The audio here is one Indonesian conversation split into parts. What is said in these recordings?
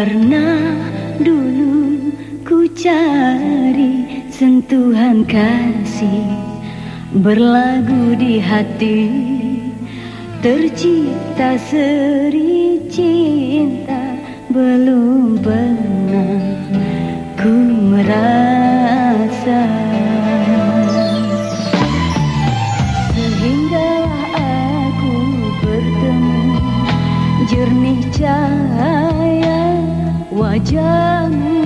Pernah dulu ku cari sentuhan kasih Berlagu di hati tercipta sering wajahmu.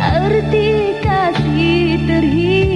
Arti kasih terhidup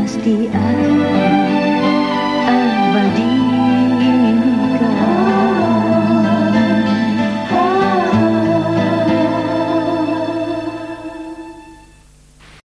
pasti ada